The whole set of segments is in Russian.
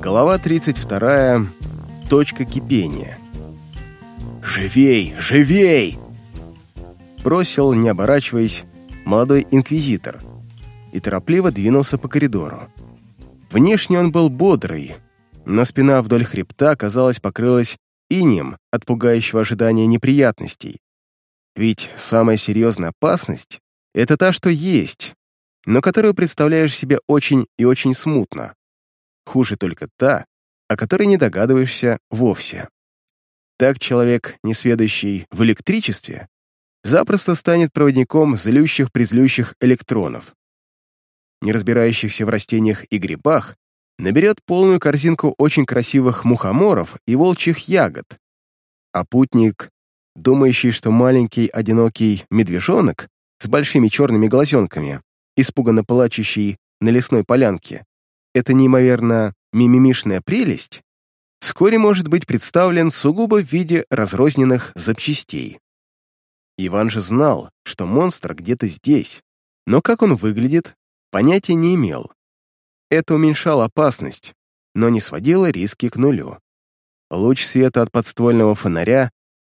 Глава 32. Точка кипения. «Живей! Живей!» Бросил, не оборачиваясь, молодой инквизитор и торопливо двинулся по коридору. Внешне он был бодрый, но спина вдоль хребта, казалось, покрылась инем от пугающего ожидания неприятностей. Ведь самая серьезная опасность — это та, что есть, но которую представляешь себе очень и очень смутно. Хуже только та, о которой не догадываешься вовсе. Так человек, не сведущий в электричестве, запросто станет проводником злющих-призлющих электронов. Не разбирающихся в растениях и грибах, наберет полную корзинку очень красивых мухоморов и волчьих ягод. А путник, думающий, что маленький одинокий медвежонок с большими черными глазенками, испуганно плачущий на лесной полянке, это неимоверно мимимишная прелесть, вскоре может быть представлен сугубо в виде разрозненных запчастей. Иван же знал, что монстр где-то здесь, но как он выглядит, понятия не имел. Это уменьшало опасность, но не сводило риски к нулю. Луч света от подствольного фонаря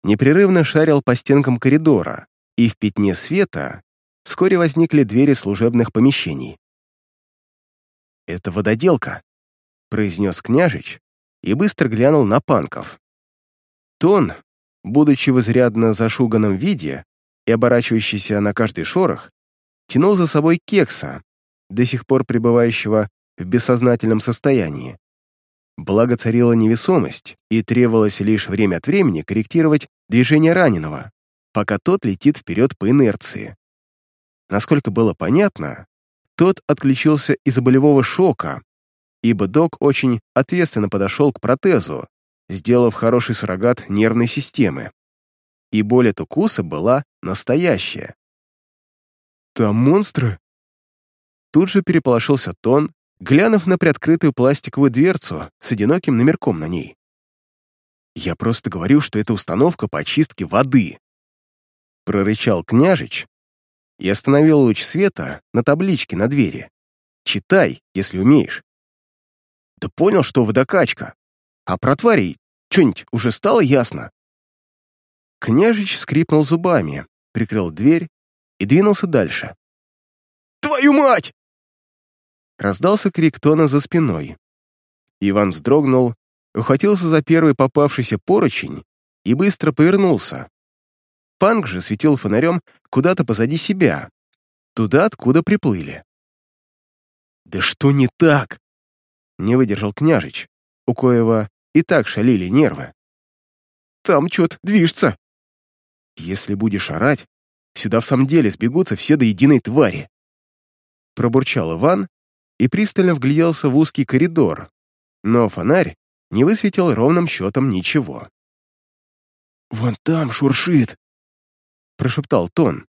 непрерывно шарил по стенкам коридора, и в пятне света вскоре возникли двери служебных помещений. «Это вододелка», — произнес княжич и быстро глянул на панков. Тон, будучи в изрядно зашуганном виде и оборачивающийся на каждый шорох, тянул за собой кекса, до сих пор пребывающего в бессознательном состоянии. Благо царила невесомость, и требовалось лишь время от времени корректировать движение раненого, пока тот летит вперед по инерции. Насколько было понятно, тот отключился из-за болевого шока, ибо док очень ответственно подошел к протезу, сделав хороший суррогат нервной системы. И боль от укуса была настоящая. «Там монстры?» Тут же переполошился Тон, глянув на приоткрытую пластиковую дверцу с одиноким номерком на ней. «Я просто говорю, что это установка по очистке воды», — прорычал княжич и остановил луч света на табличке на двери. «Читай, если умеешь». «Да понял, что водокачка. А про тварей что-нибудь уже стало ясно?» Княжич скрипнул зубами, прикрыл дверь и двинулся дальше. «Твою мать!» Раздался крик Тона за спиной. Иван вздрогнул, ухватился за первый попавшийся поручень и быстро повернулся. Панк же светил фонарем куда-то позади себя, туда, откуда приплыли. «Да что не так?» — не выдержал княжич, у коего и так шалили нервы. «Там что-то движется!» «Если будешь орать, сюда в самом деле сбегутся все до единой твари!» Пробурчал Иван и пристально вгляделся в узкий коридор, но фонарь не высветил ровным счетом ничего. «Вон там шуршит!» — прошептал Тон,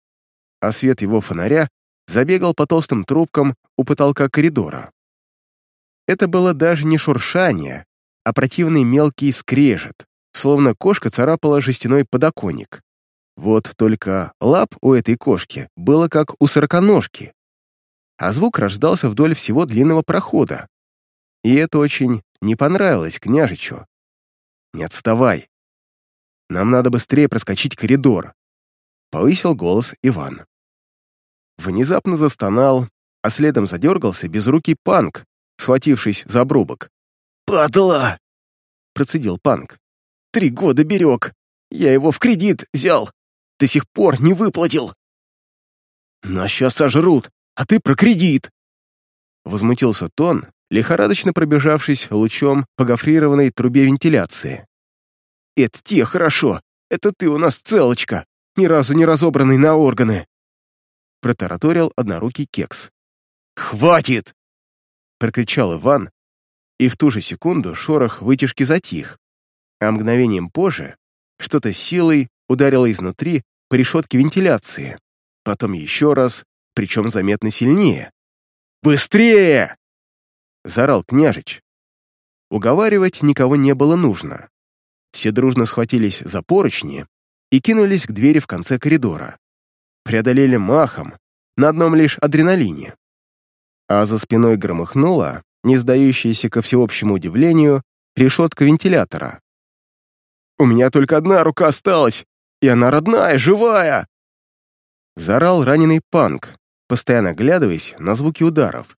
а свет его фонаря забегал по толстым трубкам у потолка коридора. Это было даже не шуршание, а противный мелкий скрежет, словно кошка царапала жестяной подоконник. Вот только лап у этой кошки было как у сороконожки, а звук рождался вдоль всего длинного прохода. И это очень не понравилось княжичу. «Не отставай. Нам надо быстрее проскочить коридор», — повысил голос Иван. Внезапно застонал, а следом задергался безрукий панк, схватившись за обрубок. «Падла!» — процедил панк. «Три года берег. Я его в кредит взял. До сих пор не выплатил». «Нас сейчас сожрут а ты про кредит!» Возмутился Тон, лихорадочно пробежавшись лучом по гофрированной трубе вентиляции. «Это те хорошо! Это ты у нас целочка, ни разу не разобранный на органы!» Протараторил однорукий кекс. «Хватит!» Прокричал Иван, и в ту же секунду шорох вытяжки затих, а мгновением позже что-то силой ударило изнутри по решетке вентиляции, потом еще раз, причем заметно сильнее. «Быстрее!» — заорал княжич. Уговаривать никого не было нужно. Все дружно схватились за поручни и кинулись к двери в конце коридора. Преодолели махом, на одном лишь адреналине. А за спиной громыхнуло, не сдающаяся ко всеобщему удивлению, решетка вентилятора. «У меня только одна рука осталась, и она родная, живая!» Заорал раненый панк, постоянно оглядываясь на звуки ударов.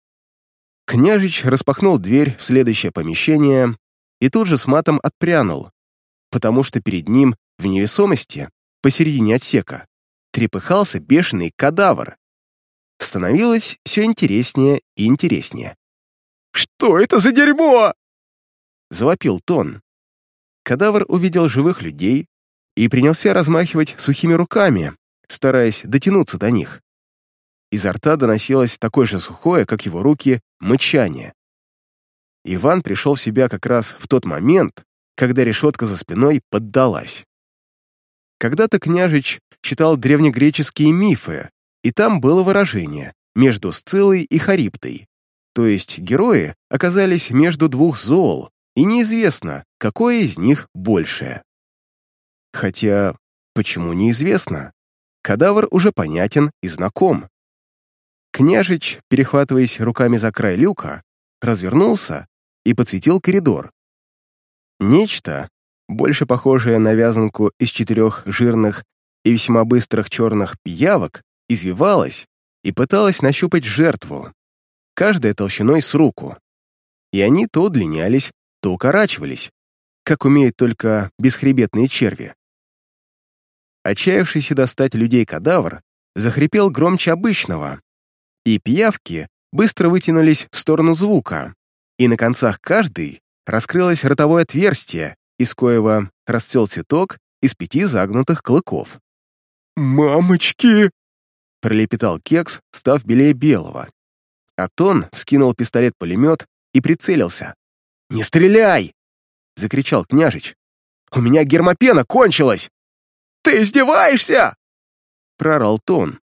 Княжич распахнул дверь в следующее помещение и тут же с матом отпрянул, потому что перед ним в невесомости, посередине отсека, трепыхался бешеный кадавр. Становилось все интереснее и интереснее. «Что это за дерьмо?» Завопил Тон. Кадавр увидел живых людей и принялся размахивать сухими руками, стараясь дотянуться до них. Изо рта доносилось такое же сухое, как его руки, мычание. Иван пришел в себя как раз в тот момент, когда решетка за спиной поддалась. Когда-то княжич читал древнегреческие мифы, и там было выражение «между Сциллой и Харибдой». То есть герои оказались между двух зол, и неизвестно, какое из них большее. Хотя, почему неизвестно? Кадавр уже понятен и знаком. Княжич, перехватываясь руками за край люка, развернулся и подсветил коридор. Нечто, больше похожее на вязанку из четырех жирных и весьма быстрых черных пиявок, извивалось и пыталось нащупать жертву, каждая толщиной с руку. И они то удлинялись, то укорачивались, как умеют только бесхребетные черви. Отчаявшийся достать людей кадавр захрипел громче обычного, и пиявки быстро вытянулись в сторону звука, и на концах каждой раскрылось ротовое отверстие, из коего расцвел цветок из пяти загнутых клыков. «Мамочки!» — пролепетал кекс, став белее белого. Атон вскинул пистолет-пулемет и прицелился. «Не стреляй!» — закричал княжич. «У меня гермопена кончилась!» «Ты издеваешься?» — прорал Тон.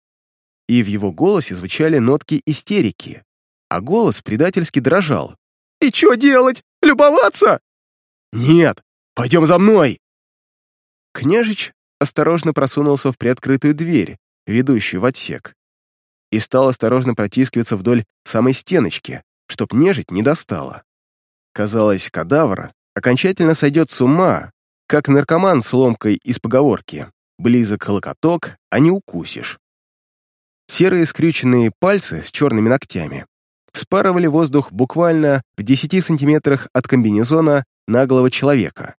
И в его голосе звучали нотки истерики, а голос предательски дрожал. «И что делать? Любоваться?» «Нет, пойдем за мной!» Княжич осторожно просунулся в приоткрытую дверь, ведущую в отсек, и стал осторожно протискиваться вдоль самой стеночки, чтоб нежить не достала. Казалось, кадавр окончательно сойдет с ума, как наркоман с ломкой из поговорки. Близок локоток, а не укусишь. Серые скрюченные пальцы с черными ногтями вспарывали воздух буквально в 10 сантиметрах от комбинезона наглого человека.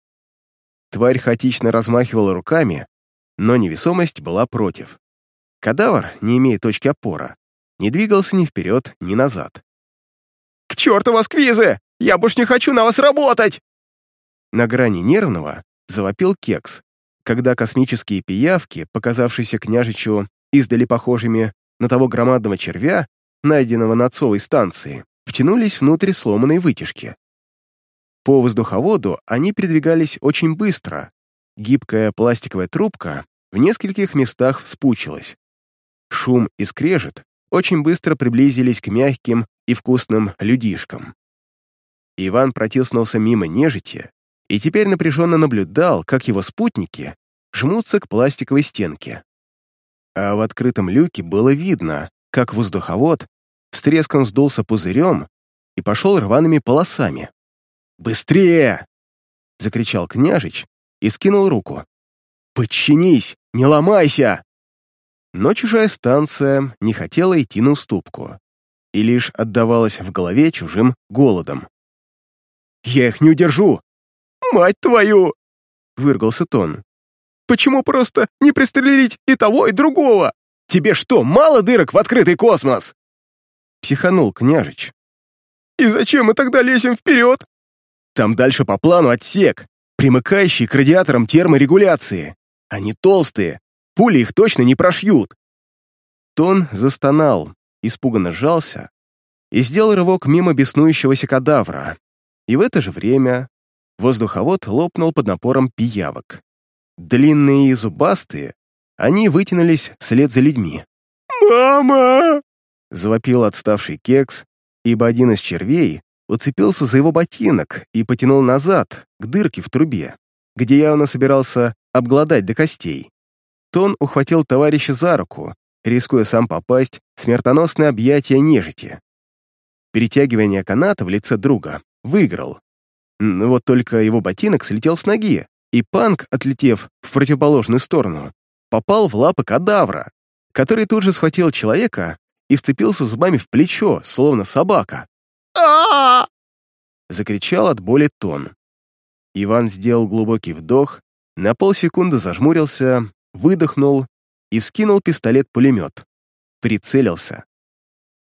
Тварь хаотично размахивала руками, но невесомость была против. Кадавр, не имея точки опора, не двигался ни вперед, ни назад. «К черту вас, квизы! Я больше не хочу на вас работать!» На грани нервного завопил кекс, когда космические пиявки, показавшиеся княжичу издали похожими на того громадного червя, найденного на отцовой станции, втянулись внутрь сломанной вытяжки. По воздуховоду они передвигались очень быстро. Гибкая пластиковая трубка в нескольких местах вспучилась. Шум и скрежет очень быстро приблизились к мягким и вкусным людишкам. Иван протиснулся мимо нежити и теперь напряженно наблюдал, как его спутники жмутся к пластиковой стенке. А в открытом люке было видно, как воздуховод с треском сдулся пузырем и пошел рваными полосами. «Быстрее!» — закричал княжич и скинул руку. «Подчинись! Не ломайся!» Но чужая станция не хотела идти на уступку и лишь отдавалась в голове чужим голодом. «Я их не удержу!» «Мать твою!» — выргался Тон. «Почему просто не пристрелить и того, и другого? Тебе что, мало дырок в открытый космос?» Психанул княжич. «И зачем мы тогда лезем вперед?» Там дальше по плану отсек, примыкающий к радиаторам терморегуляции. Они толстые, пули их точно не прошьют. Тон застонал, испуганно сжался и сделал рывок мимо беснующегося кадавра. И в это же время воздуховод лопнул под напором пиявок. Длинные и зубастые, они вытянулись вслед за людьми. «Мама!» — завопил отставший кекс, ибо один из червей уцепился за его ботинок и потянул назад, к дырке в трубе, где явно собирался обглодать до костей. Тон ухватил товарища за руку, рискуя сам попасть в смертоносное объятие нежити. перетягивание каната в лице друга, выиграл. Вот только его ботинок слетел с ноги, и панк, отлетев в противоположную сторону, попал в лапы кадавра, который тут же схватил человека и вцепился зубами в плечо, словно собака. Закричал от боли Тон. Иван сделал глубокий вдох, на полсекунды зажмурился, выдохнул и вскинул пистолет-пулемет. Прицелился.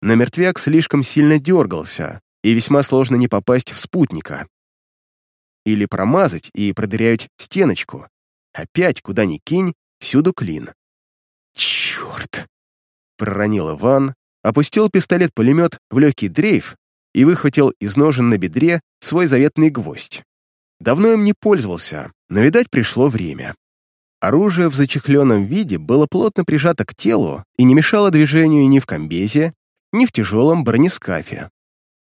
Но мертвяк слишком сильно дергался, и весьма сложно не попасть в спутника. Или промазать и продырявить стеночку. Опять, куда ни кинь, всюду клин. «Черт!» — проронил Иван, опустил пистолет-пулемет в легкий дрейф и выхватил из ножен на бедре свой заветный гвоздь. Давно им не пользовался, но, видать, пришло время. Оружие в зачехленном виде было плотно прижато к телу и не мешало движению ни в комбезе, ни в тяжелом бронескафе.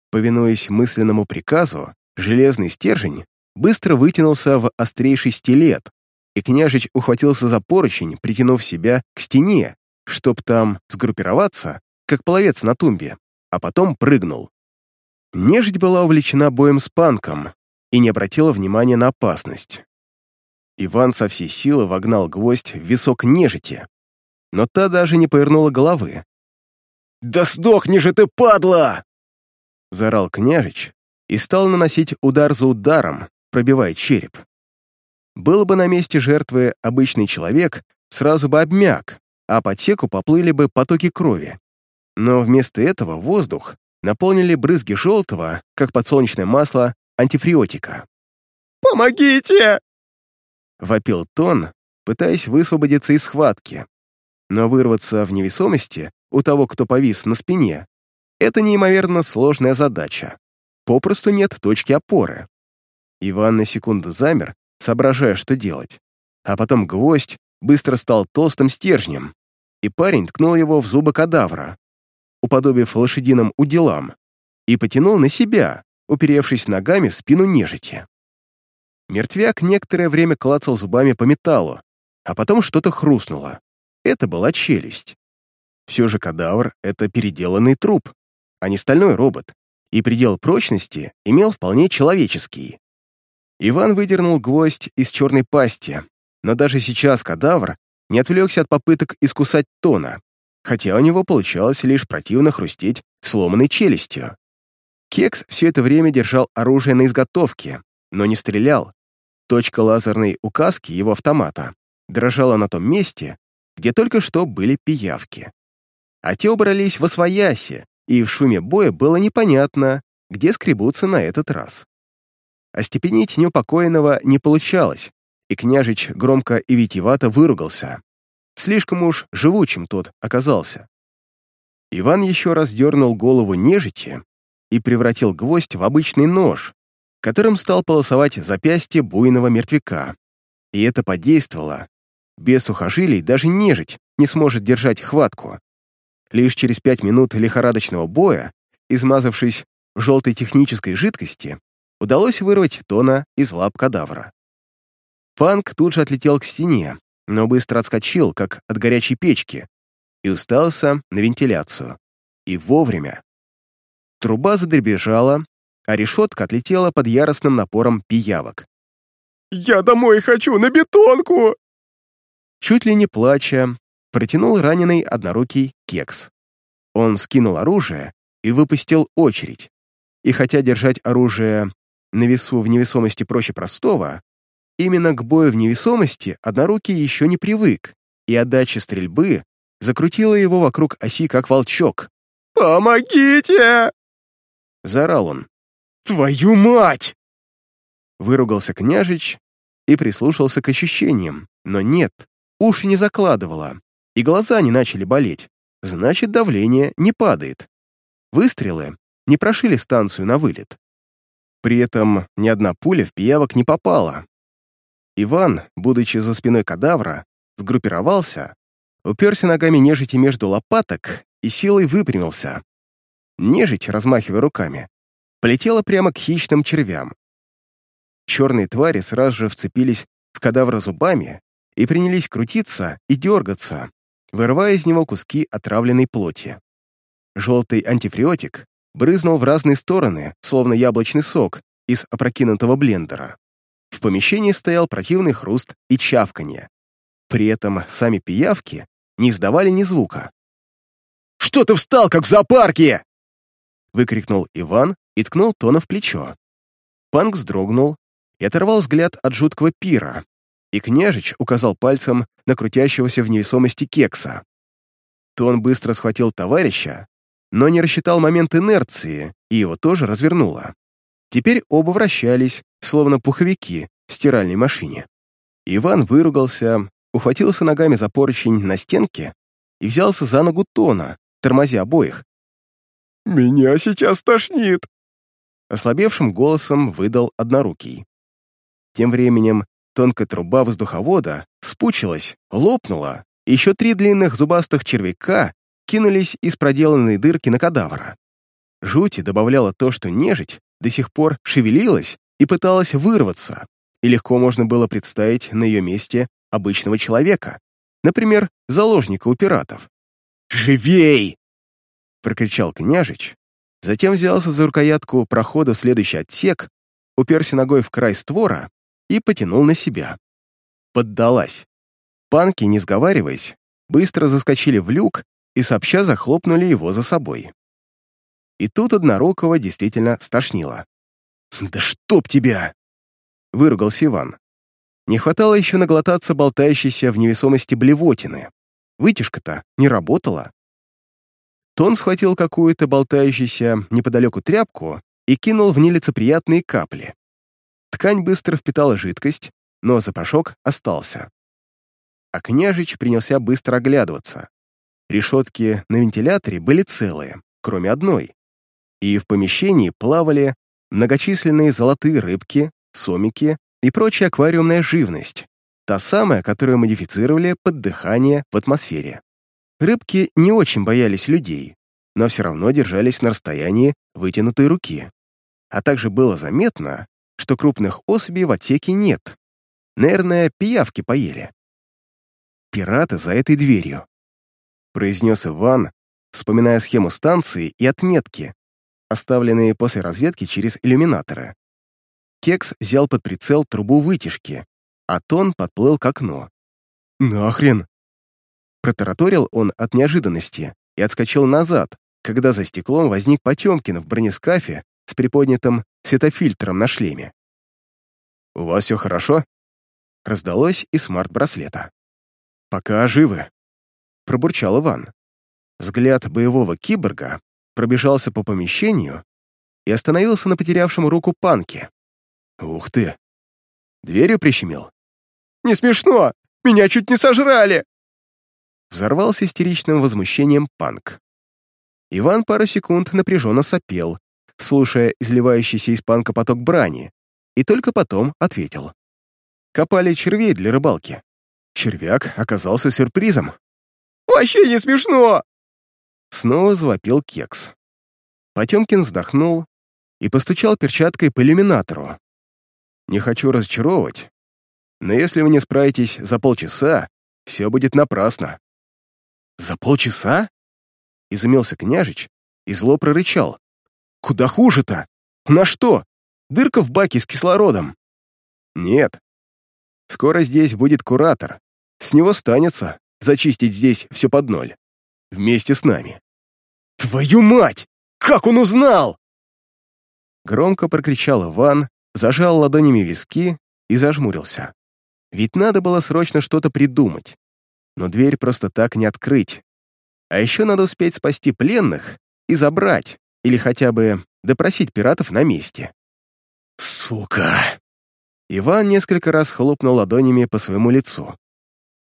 Повинуясь мысленному приказу, железный стержень быстро вытянулся в острейший стилет, и княжич ухватился за поручень, притянув себя к стене, чтоб там сгруппироваться, как половец на тумбе, а потом прыгнул. Нежить была увлечена боем с панком и не обратила внимания на опасность. Иван со всей силы вогнал гвоздь в висок нежити, но та даже не повернула головы. «Да сдохни же ты, падла!» Заорал княжич и стал наносить удар за ударом, пробивая череп. Был бы на месте жертвы обычный человек, сразу бы обмяк, а по теку поплыли бы потоки крови. Но вместо этого воздух наполнили брызги желтого, как подсолнечное масло, антифриотика. «Помогите!» — вопил Тон, пытаясь высвободиться из схватки. Но вырваться в невесомости у того, кто повис на спине, это неимоверно сложная задача. Попросту нет точки опоры. Иван на секунду замер, соображая, что делать. А потом гвоздь быстро стал толстым стержнем, и парень ткнул его в зубы кадавра, уподобив лошадиным уделам, и потянул на себя, уперевшись ногами в спину нежити. Мертвяк некоторое время клацал зубами по металлу, а потом что-то хрустнуло. Это была челюсть. Все же кадавр — это переделанный труп, а не стальной робот, и предел прочности имел вполне человеческий. Иван выдернул гвоздь из черной пасти, но даже сейчас кадавр не отвлекся от попыток искусать тона, хотя у него получалось лишь противно хрустеть сломанной челюстью. Кекс все это время держал оружие на изготовке, но не стрелял. Точка лазерной указки его автомата дрожала на том месте, где только что были пиявки. А те убрались во свояси, и в шуме боя было непонятно, где скребутся на этот раз. Остепенить неупокоенного не получалось, и княжич громко и витиевато выругался. Слишком уж живучим тот оказался. Иван еще раз дернул голову нежити и превратил гвоздь в обычный нож, которым стал полосовать запястье буйного мертвяка. И это подействовало. Без сухожилий даже нежить не сможет держать хватку. Лишь через пять минут лихорадочного боя, измазавшись в желтой технической жидкости, удалось вырвать Тона из лап кадавра. Панк тут же отлетел к стене, но быстро отскочил, как от горячей печки, и устался на вентиляцию. И вовремя. Труба задребежала, а решетка отлетела под яростным напором пиявок. «Я домой хочу, на бетонку!» Чуть ли не плача, протянул раненый однорукий кекс. Он скинул оружие и выпустил очередь. И хотя держать оружие на весу в невесомости проще простого, Именно к бою в невесомости однорукий еще не привык, и отдача стрельбы закрутила его вокруг оси, как волчок. «Помогите!» Заорал он. «Твою мать!» Выругался княжич и прислушался к ощущениям, но нет, уши не закладывало, и глаза не начали болеть, значит, давление не падает. Выстрелы не прошили станцию на вылет. При этом ни одна пуля в пиявок не попала, Иван, будучи за спиной кадавра, сгруппировался, уперся ногами нежити между лопаток и силой выпрямился. Нежить, размахивая руками, полетела прямо к хищным червям. Черные твари сразу же вцепились в кадавра зубами и принялись крутиться и дергаться, вырывая из него куски отравленной плоти. Желтый антифриотик брызнул в разные стороны, словно яблочный сок из опрокинутого блендера. В помещении стоял противный хруст и чавканье. При этом сами пиявки не издавали ни звука. «Что ты встал, как в зоопарке?» выкрикнул Иван и ткнул Тона в плечо. Панк вздрогнул и оторвал взгляд от жуткого пира, и княжич указал пальцем на крутящегося в невесомости кекса. Тон быстро схватил товарища, но не рассчитал момент инерции, и его тоже развернуло. Теперь оба вращались, словно пуховики в стиральной машине. Иван выругался, ухватился ногами за поручень на стенке и взялся за ногу Тона, тормозя обоих. «Меня сейчас тошнит!» Ослабевшим голосом выдал однорукий. Тем временем тонкая труба воздуховода спучилась, лопнула, и еще три длинных зубастых червяка кинулись из проделанной дырки на кадавра. Жути добавляло то, что нежить до сих пор шевелилась и пыталась вырваться, и легко можно было представить на ее месте обычного человека, например, заложника у пиратов. «Живей!» прокричал княжич, затем взялся за рукоятку прохода в следующий отсек, уперся ногой в край створа и потянул на себя. Поддалась. Панки, не сговариваясь, быстро заскочили в люк и сообща захлопнули его за собой. И тут Однорукого действительно стошнило. «Да чтоб тебя!» — выругался Иван. Не хватало еще наглотаться болтающейся в невесомости блевотины. Вытяжка-то не работала. Тон схватил какую-то болтающуюся неподалеку тряпку и кинул в нелицеприятные капли. Ткань быстро впитала жидкость, но запашок остался. А княжич принялся быстро оглядываться. Решетки на вентиляторе были целые, кроме одной. И в помещении плавали многочисленные золотые рыбки, сомики и прочая аквариумная живность, та самая, которую модифицировали под дыхание в атмосфере. Рыбки не очень боялись людей, но все равно держались на расстоянии вытянутой руки. А также было заметно, что крупных особей в отсеке нет. Наверное, пиявки поели. «Пираты за этой дверью», — произнес Иван, вспоминая схему станции и отметки, оставленные после разведки через иллюминаторы. Кекс взял под прицел трубу вытяжки, а Тон подплыл к окну. «Нахрен!» Протараторил он от неожиданности и отскочил назад, когда за стеклом возник Потемкин в бронескафе с приподнятым светофильтром на шлеме. «У вас все хорошо?» Раздалось из смарт-браслета. «Пока живы», — пробурчал Иван. Взгляд боевого киборга пробежался по помещению и остановился на потерявшем руку панке. «Ух ты! Дверью прищемил?» «Не смешно! Меня чуть не сожрали!» Взорвался истеричным возмущением панк. Иван пару секунд напряженно сопел, слушая изливающийся из панка поток брани, и только потом ответил. Копали червей для рыбалки. Червяк оказался сюрпризом. «Вообще не смешно!» Снова завопил кекс. Потемкин вздохнул и постучал перчаткой по иллюминатору. «Не хочу разочаровывать, но если вы не справитесь за полчаса, все будет напрасно. «За полчаса?» — изумился княжич и зло прорычал. «Куда хуже-то? На что? Дырка в баке с кислородом?» «Нет. Скоро здесь будет куратор. С него станется зачистить здесь все под ноль. Вместе с нами». «Твою мать! Как он узнал?» Громко прокричал Иван, зажал ладонями виски и зажмурился. Ведь надо было срочно что-то придумать но дверь просто так не открыть. А еще надо успеть спасти пленных и забрать, или хотя бы допросить пиратов на месте. «Сука!» Иван несколько раз хлопнул ладонями по своему лицу.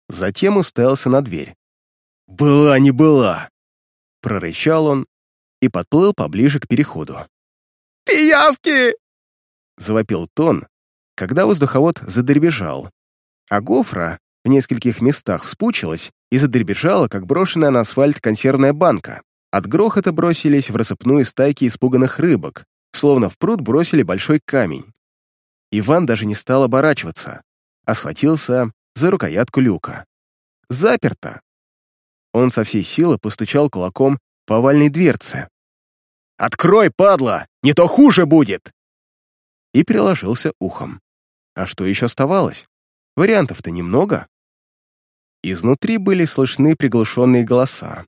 Затем уставился на дверь. «Была не была!» Прорычал он и подплыл поближе к переходу. «Пиявки!» Завопил Тон, когда воздуховод задребежал, а Гофра в нескольких местах вспучилась и задребежала, как брошенная на асфальт консервная банка. От грохота бросились в рассыпную стайки испуганных рыбок, словно в пруд бросили большой камень. Иван даже не стал оборачиваться, а схватился за рукоятку люка. Заперто! Он со всей силы постучал кулаком по овальной дверце. Открой, падла! Не то хуже будет!» И приложился ухом. А что еще оставалось? Вариантов-то немного. Изнутри были слышны приглушенные голоса.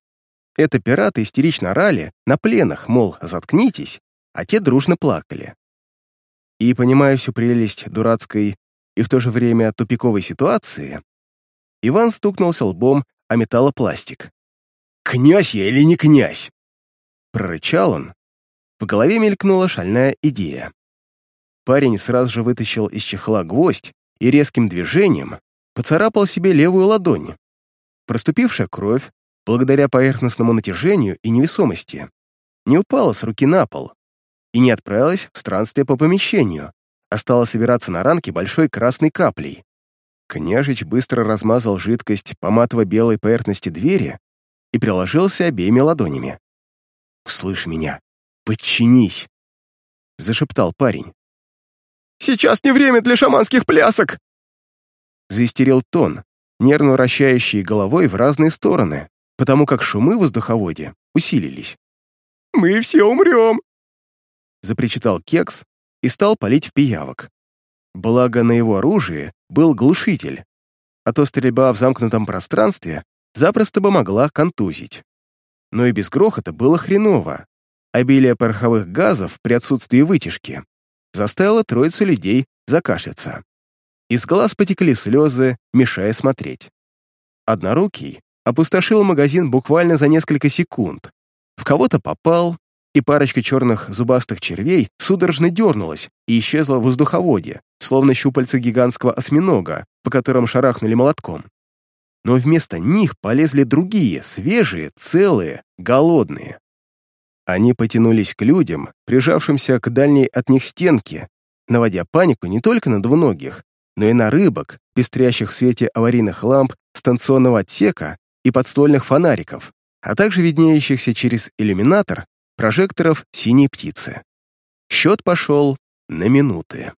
Это пираты истерично орали на пленах, мол, заткнитесь, а те дружно плакали. И, понимая всю прелесть дурацкой и в то же время тупиковой ситуации, Иван стукнулся лбом о металлопластик. «Князь я или не князь?» Прорычал он. В голове мелькнула шальная идея. Парень сразу же вытащил из чехла гвоздь и резким движением поцарапал себе левую ладонь. Проступившая кровь, благодаря поверхностному натяжению и невесомости, не упала с руки на пол и не отправилась в странствие по помещению, а стала собираться на ранке большой красной каплей. Княжич быстро размазал жидкость по матово-белой поверхности двери и приложился обеими ладонями. «Слышь меня, подчинись!» — зашептал парень. «Сейчас не время для шаманских плясок!» Заистерил тон, нервно вращающий головой в разные стороны, потому как шумы в воздуховоде усилились. «Мы все умрем!» Запричитал кекс и стал палить в пиявок. Благо на его оружии был глушитель, а то стрельба в замкнутом пространстве запросто бы могла контузить. Но и без грохота было хреново. Обилие пороховых газов при отсутствии вытяжки заставило троицу людей закашляться. Из глаз потекли слезы, мешая смотреть. Однорукий опустошил магазин буквально за несколько секунд. В кого-то попал, и парочка черных зубастых червей судорожно дернулась и исчезла в воздуховоде, словно щупальца гигантского осьминога, по которым шарахнули молотком. Но вместо них полезли другие, свежие, целые, голодные. Они потянулись к людям, прижавшимся к дальней от них стенке, наводя панику не только на двуногих, но и на рыбок, пестрящих в свете аварийных ламп станционного отсека и подстольных фонариков, а также виднеющихся через иллюминатор прожекторов синей птицы. Счет пошел на минуты.